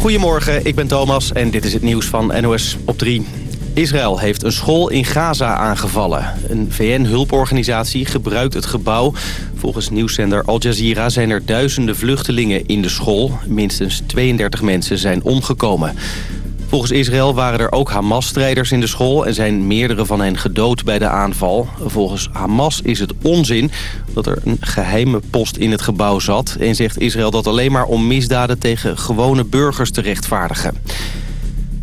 Goedemorgen, ik ben Thomas en dit is het nieuws van NOS op 3. Israël heeft een school in Gaza aangevallen. Een VN-hulporganisatie gebruikt het gebouw. Volgens nieuwszender Al Jazeera zijn er duizenden vluchtelingen in de school. Minstens 32 mensen zijn omgekomen. Volgens Israël waren er ook Hamas-strijders in de school... en zijn meerdere van hen gedood bij de aanval. Volgens Hamas is het onzin dat er een geheime post in het gebouw zat... en zegt Israël dat alleen maar om misdaden tegen gewone burgers te rechtvaardigen.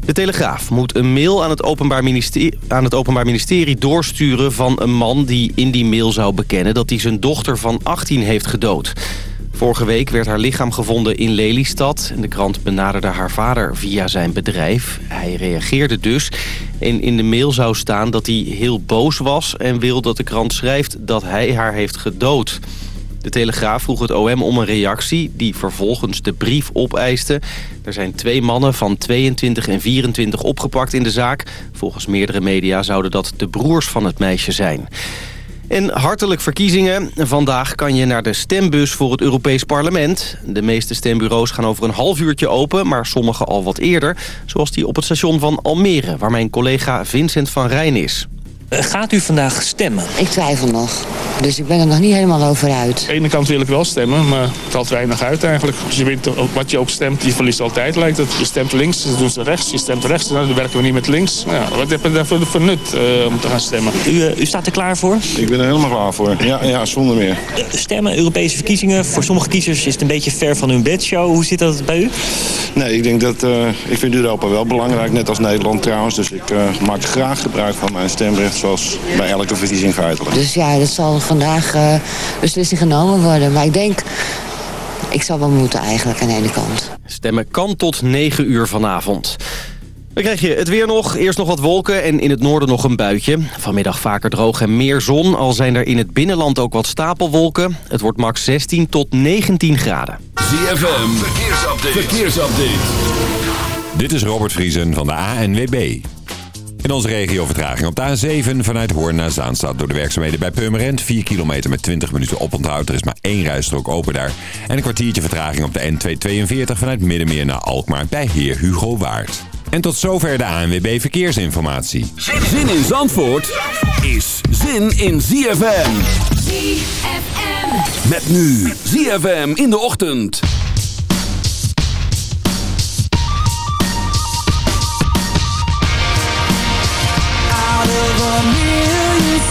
De Telegraaf moet een mail aan het, Openbaar Ministerie, aan het Openbaar Ministerie doorsturen van een man die in die mail zou bekennen dat hij zijn dochter van 18 heeft gedood. Vorige week werd haar lichaam gevonden in Lelystad. En de krant benaderde haar vader via zijn bedrijf. Hij reageerde dus. En in de mail zou staan dat hij heel boos was... en wil dat de krant schrijft dat hij haar heeft gedood. De Telegraaf vroeg het OM om een reactie... die vervolgens de brief opeiste. Er zijn twee mannen van 22 en 24 opgepakt in de zaak. Volgens meerdere media zouden dat de broers van het meisje zijn. En hartelijk verkiezingen. Vandaag kan je naar de stembus voor het Europees Parlement. De meeste stembureaus gaan over een half uurtje open, maar sommige al wat eerder. Zoals die op het station van Almere, waar mijn collega Vincent van Rijn is. Eh, gaat u vandaag stemmen? Ik twijfel nog. Dus ik ben er nog niet helemaal over uit. Aan de ene kant wil ik wel stemmen, maar het valt weinig uit eigenlijk. Dus je weet wat je ook stemt, je verliest altijd lijkt het. Je stemt links, dan doen ze rechts. Je stemt rechts, nou, dan werken we niet met links. Nou ja, wat heb je daarvoor voor nut uh, om te gaan stemmen? U, uh, u staat er klaar voor? Ik ben er helemaal klaar voor. Ja, ja zonder meer. stemmen, Europese verkiezingen. Voor sommige kiezers is het een beetje ver van hun bedshow. Hoe zit dat bij u? Nee, ik denk dat... ik vind Europa wel belangrijk, net als Nederland trouwens. Dus ik maak graag gebruik van mijn stemrecht zoals bij elke verkiezing feitelijk. Dus ja, er zal vandaag uh, beslissing genomen worden. Maar ik denk, ik zal wel moeten eigenlijk aan de ene kant. Stemmen kan tot 9 uur vanavond. Dan krijg je het weer nog. Eerst nog wat wolken en in het noorden nog een buitje. Vanmiddag vaker droog en meer zon. Al zijn er in het binnenland ook wat stapelwolken. Het wordt max 16 tot 19 graden. ZFM, verkeersupdate. verkeersupdate. Dit is Robert Vriesen van de ANWB. In onze regio vertraging op de A7 vanuit Hoorn naar Zaanstad door de werkzaamheden bij Purmerend. 4 kilometer met 20 minuten oponthoud. Er is maar één rijstrook open daar. En een kwartiertje vertraging op de N242 vanuit Middenmeer naar Alkmaar bij Heer Hugo Waard. En tot zover de ANWB Verkeersinformatie. Zin in Zandvoort is zin in ZFM. ZFM. Met nu ZFM in de ochtend.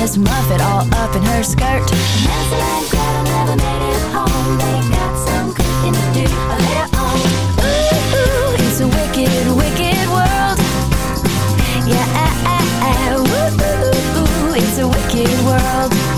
Miss Muffet all up in her skirt. Hansel and Gretel never made it home. They got some cooking to do later on. Ooh, ooh, it's a wicked, wicked world. Yeah, ah, ah, ah. ooh, ooh, ooh, it's a wicked world.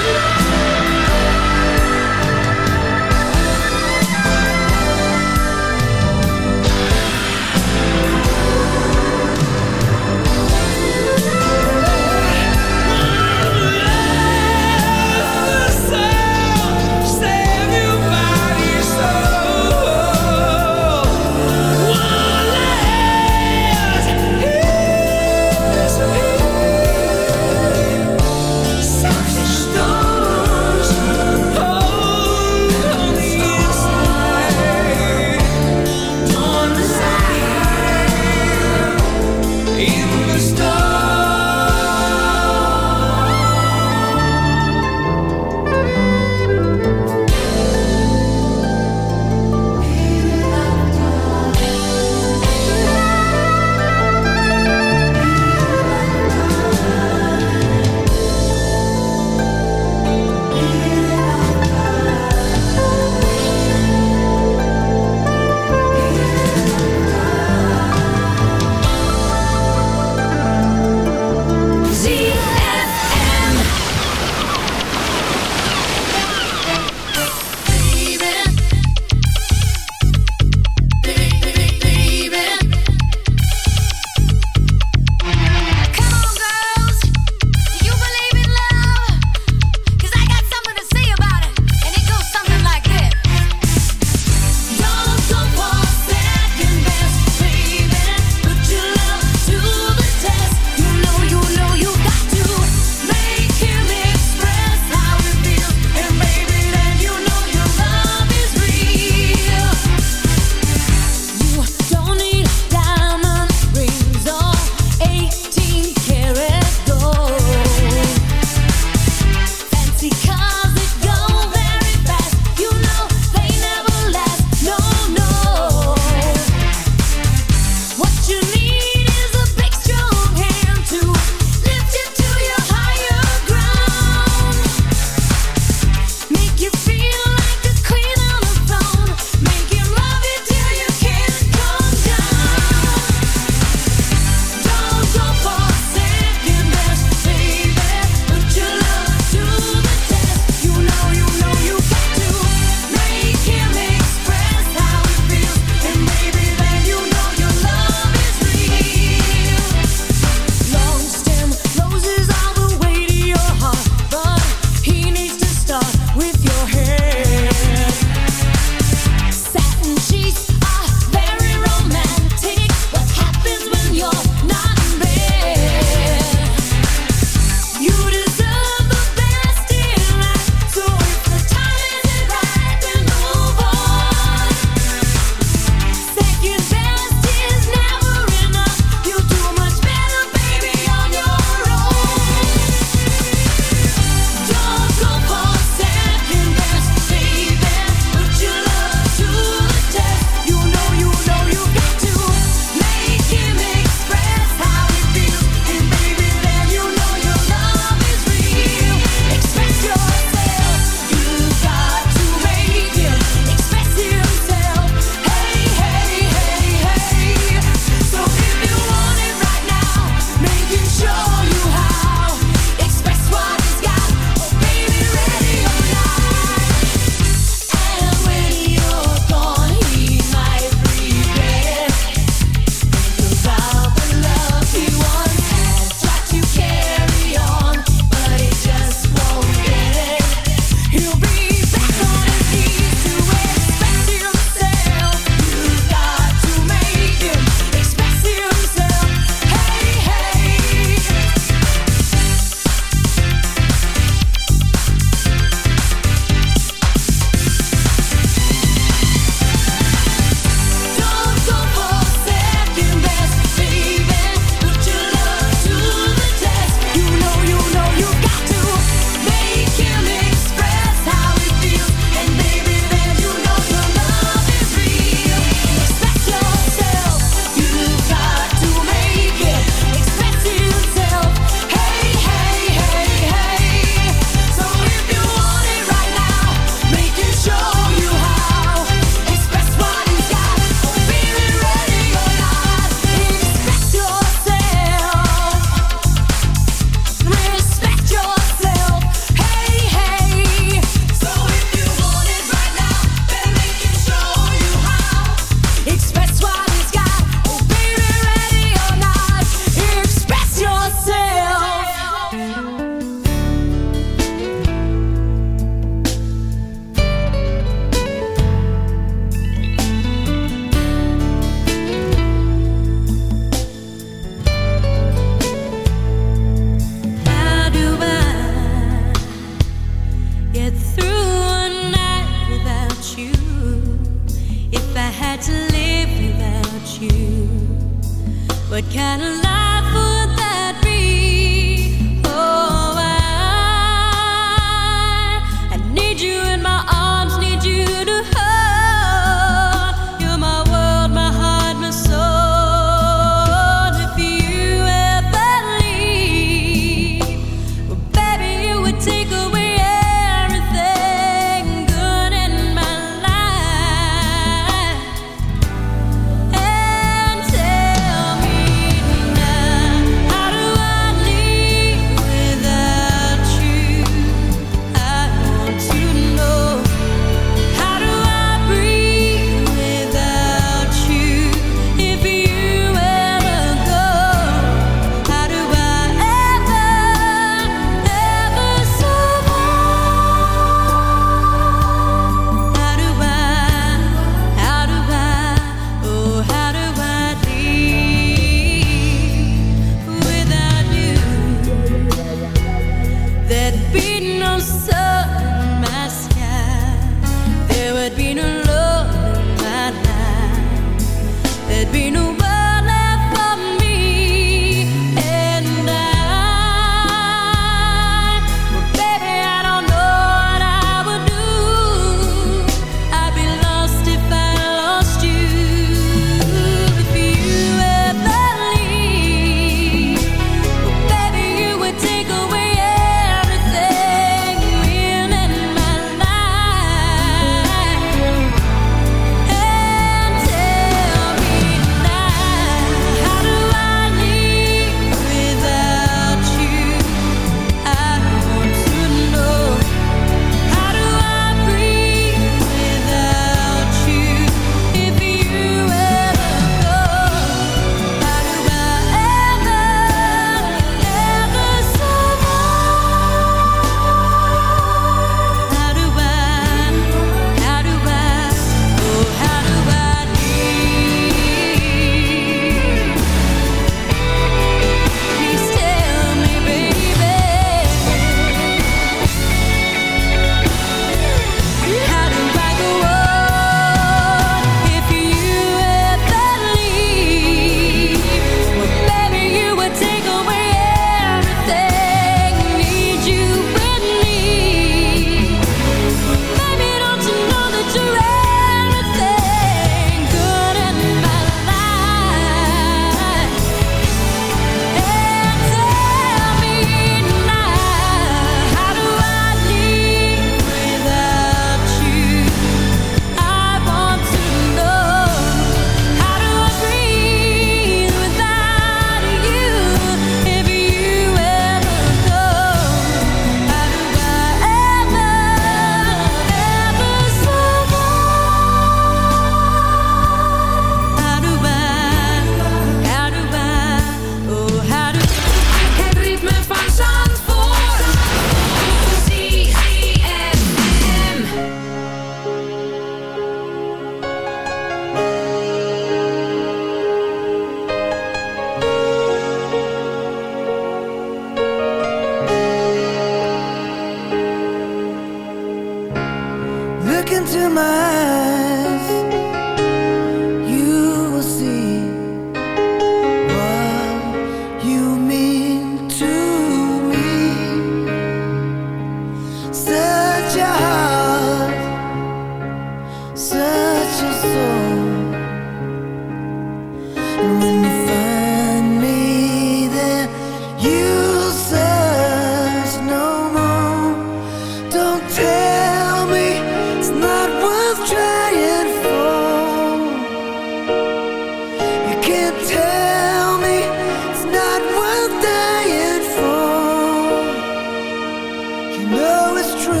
true.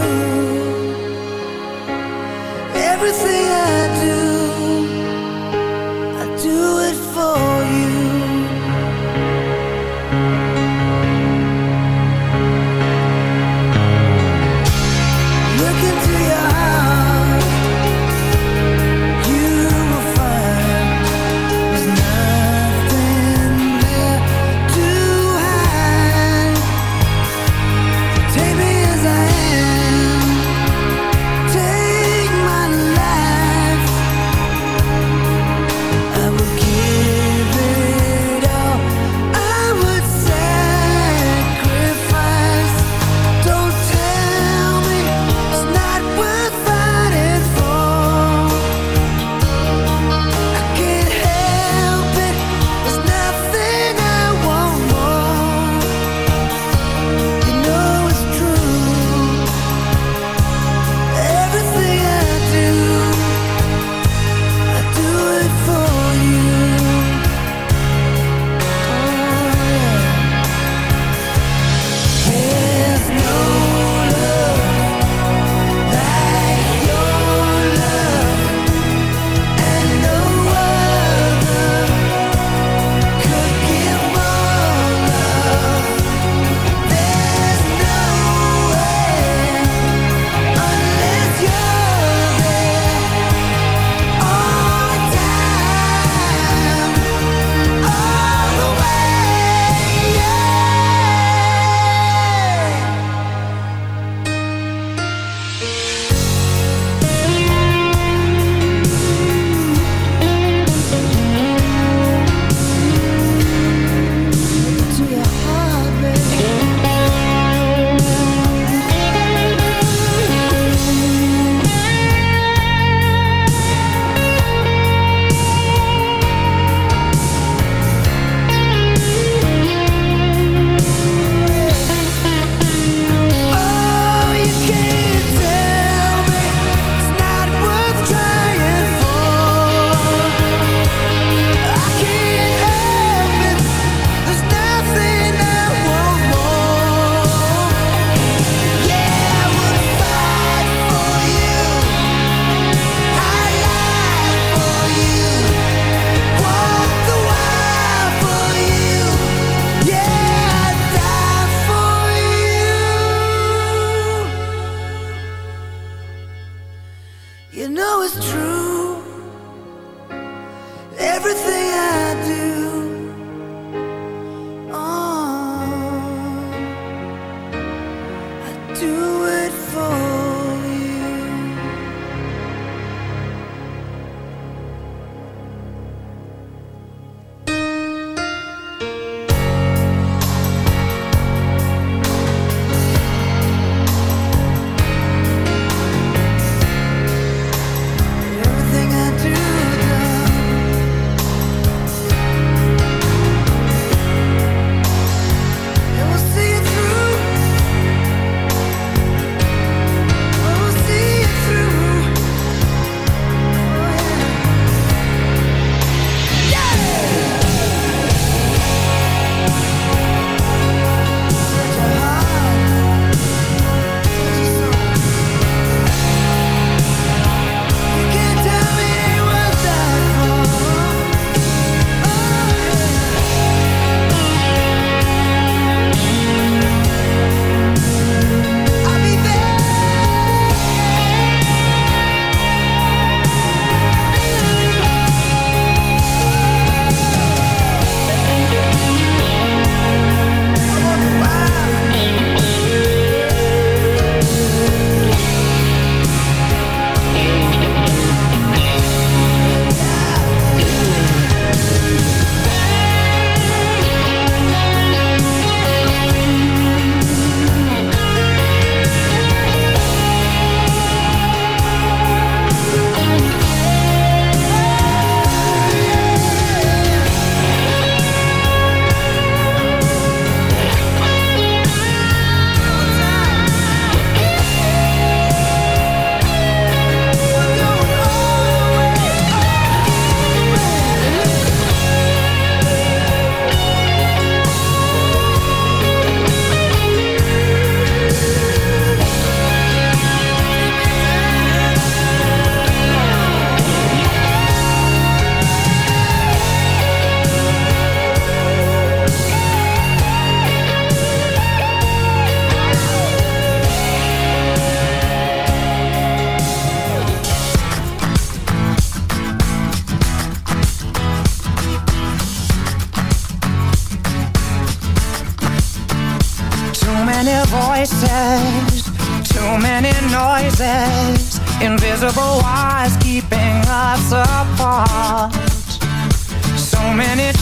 Everything.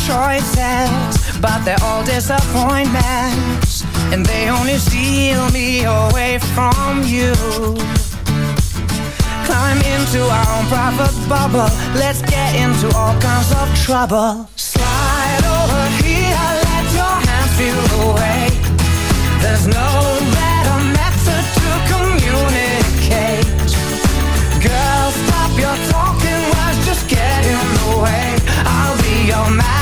Choices, but they're all disappointments, and they only steal me away from you. Climb into our own private bubble. Let's get into all kinds of trouble. Slide over here, let your hands feel the way. There's no better method to communicate. Girl, stop your talking, words just get in the way. I'll be your man.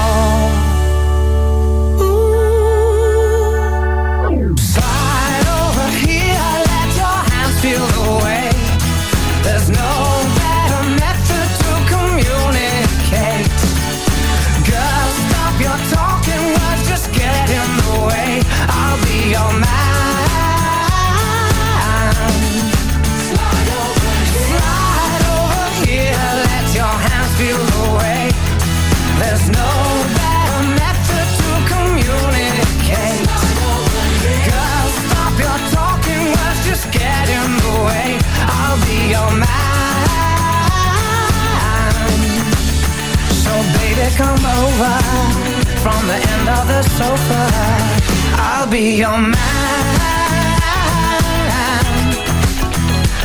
From the end of the sofa. I'll be your man.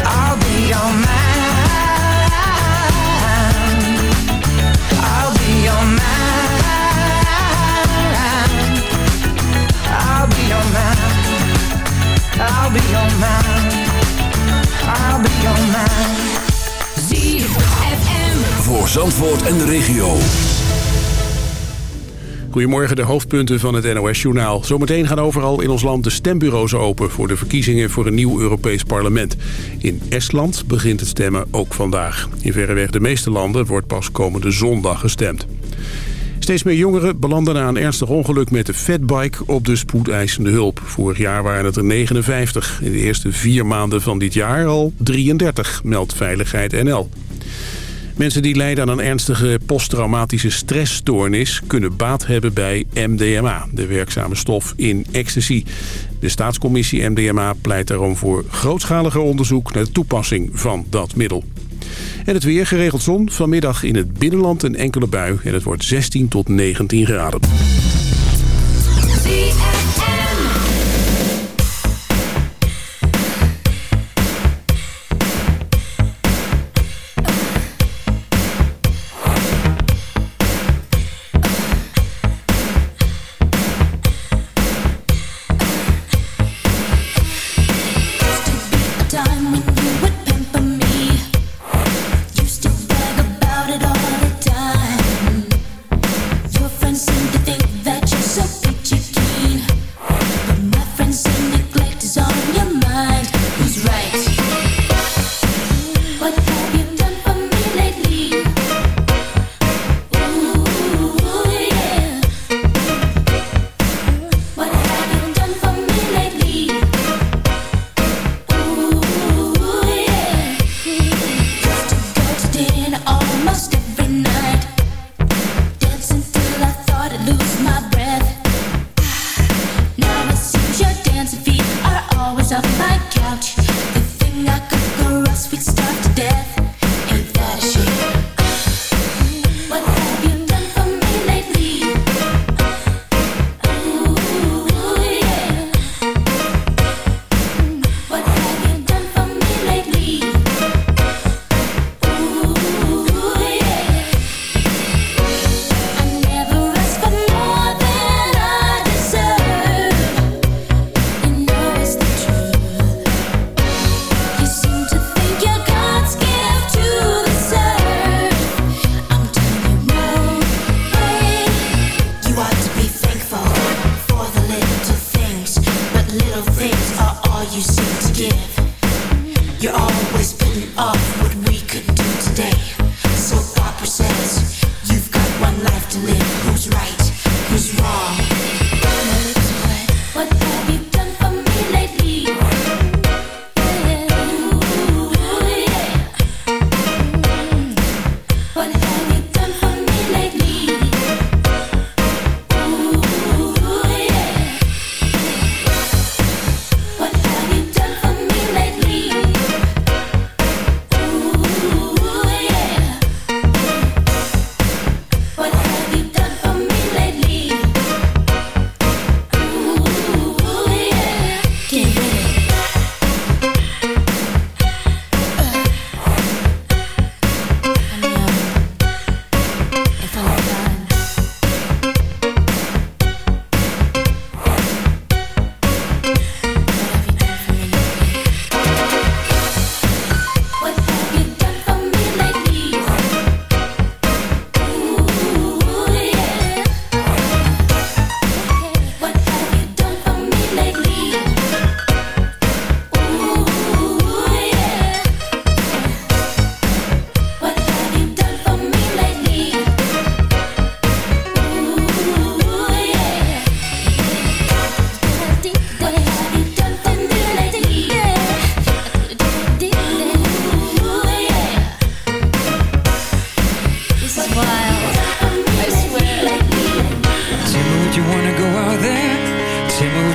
I'll be your man. I'll be your man. I'll be your man. I'll be your man. I'll be your man. ZFM. Voor Zandvoort en de regio. Goedemorgen, de hoofdpunten van het NOS-journaal. Zometeen gaan overal in ons land de stembureaus open... voor de verkiezingen voor een nieuw Europees parlement. In Estland begint het stemmen ook vandaag. In verreweg de meeste landen wordt pas komende zondag gestemd. Steeds meer jongeren belanden na een ernstig ongeluk met de fatbike op de spoedeisende hulp. Vorig jaar waren het er 59. In de eerste vier maanden van dit jaar al 33, meldt Veiligheid NL. Mensen die lijden aan een ernstige posttraumatische stressstoornis... kunnen baat hebben bij MDMA, de werkzame stof in ecstasy. De staatscommissie MDMA pleit daarom voor grootschaliger onderzoek... naar de toepassing van dat middel. En het weer geregeld zon, vanmiddag in het binnenland een enkele bui... en het wordt 16 tot 19 graden.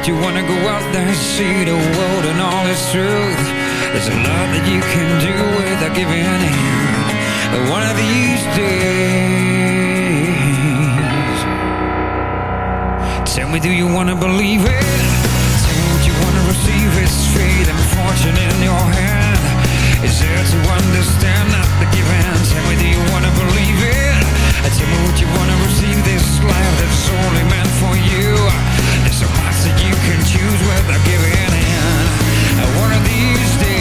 that you wanna go out there and see the world and all its truth There's a lot that you can do without giving in But one of these days Tell me do you wanna believe it? Tell me would you wanna receive It's fate and fortune in your hand Is there to understand not the giving? Tell me do you wanna believe it? Tell me would you wanna receive this life that's only meant for you? that you can choose without giving in. One of these days.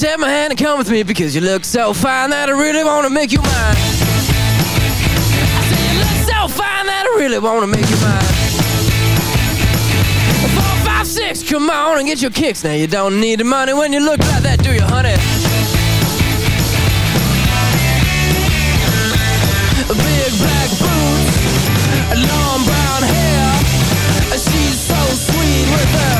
take my hand and come with me because you look so fine that I really want to make you mine. I said you look so fine that I really want to make you mine. Four, five, six, come on and get your kicks. Now you don't need the money when you look like that, do you, honey? Big black boots, long brown hair. She's so sweet with her.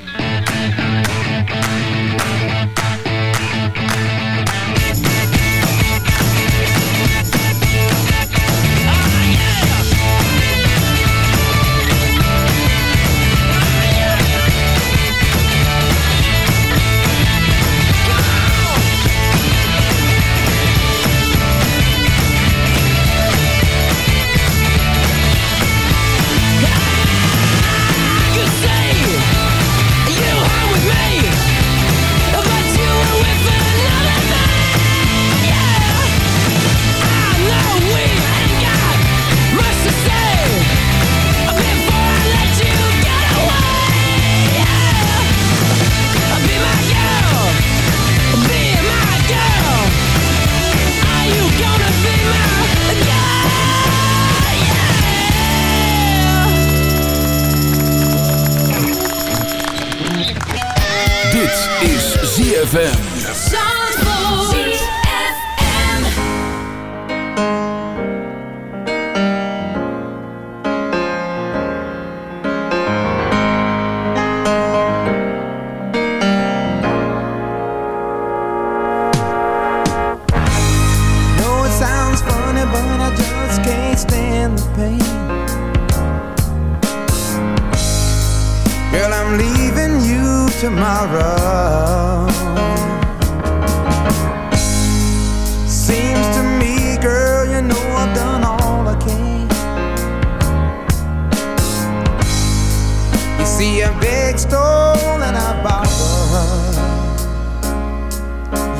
see a big stone and I bow.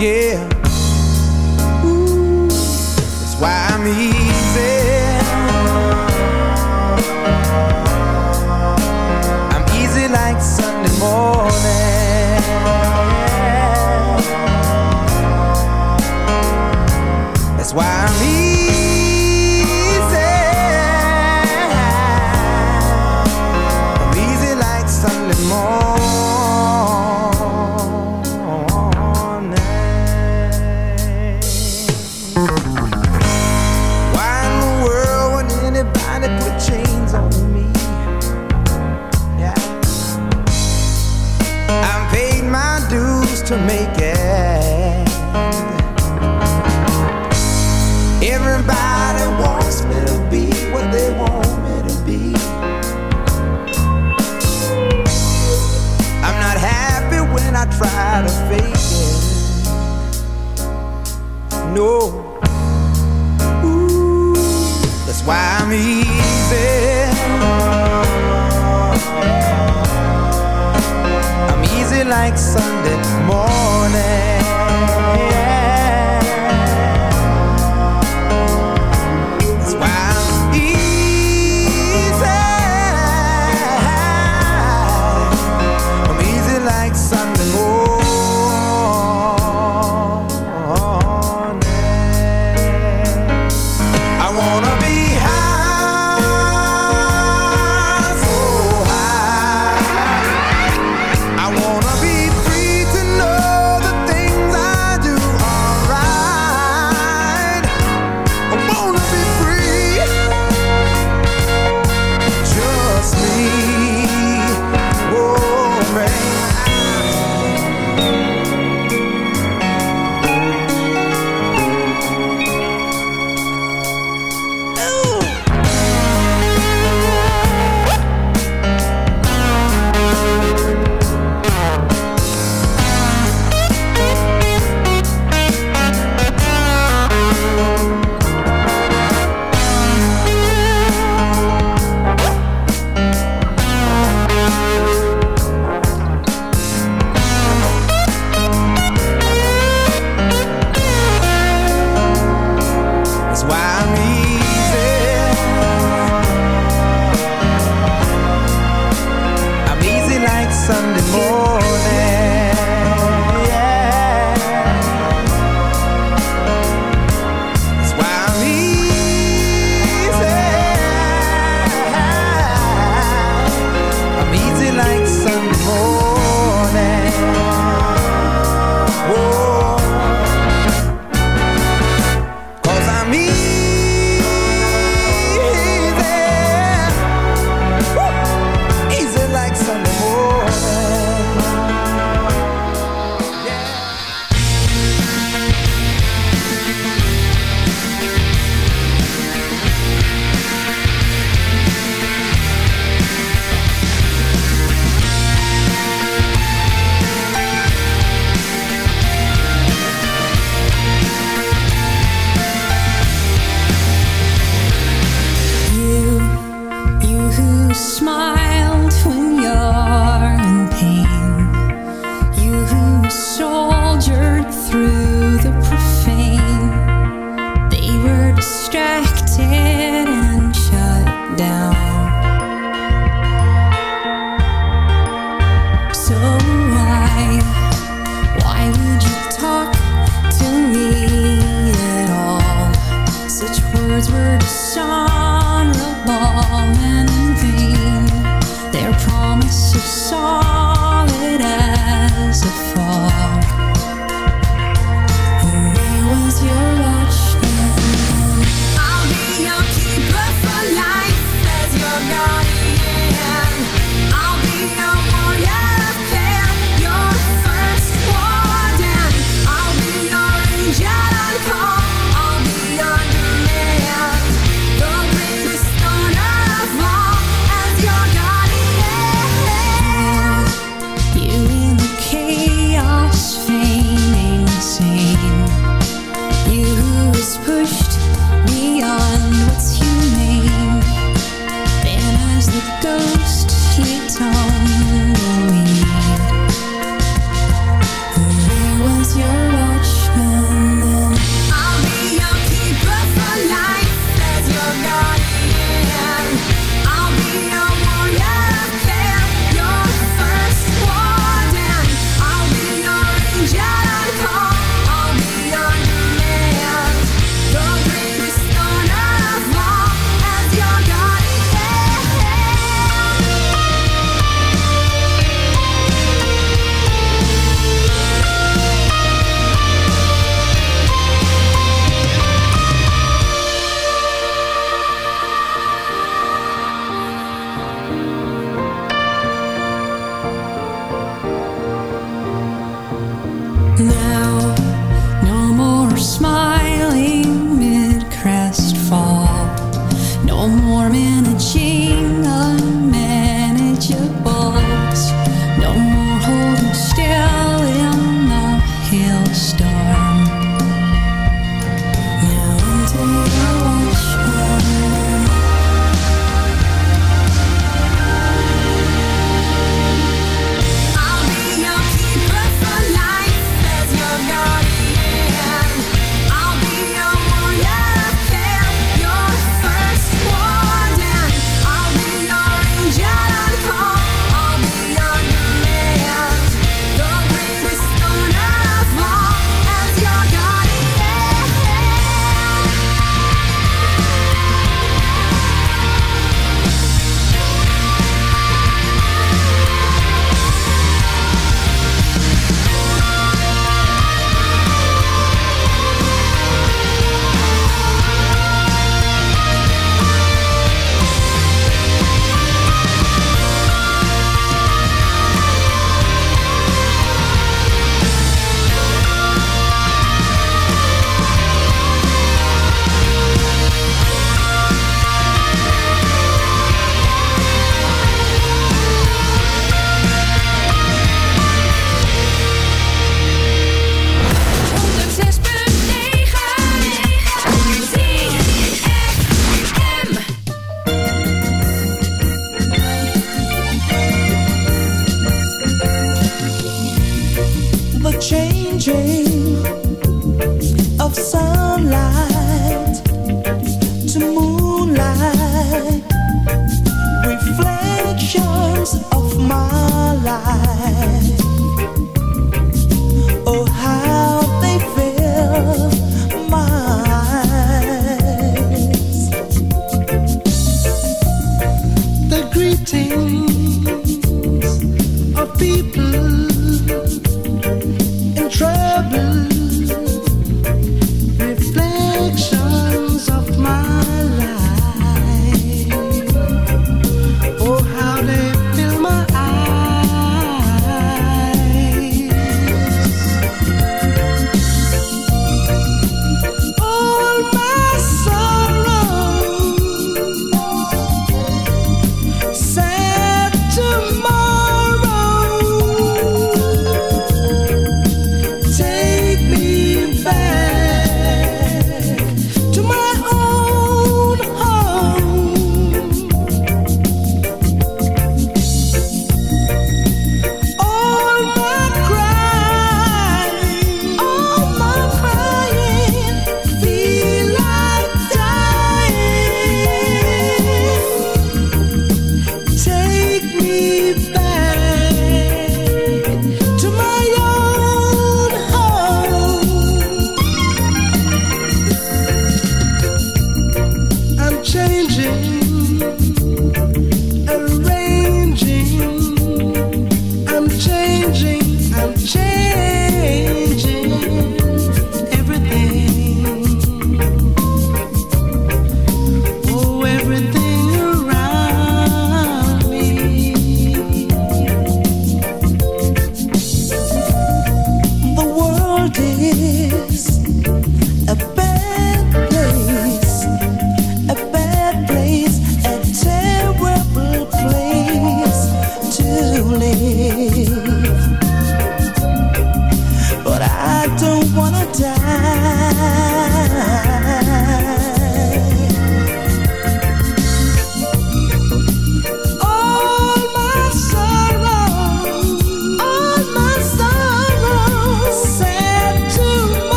Yeah. Ooh, that's why I'm easy. I'm easy like Sunday morning. That's why I'm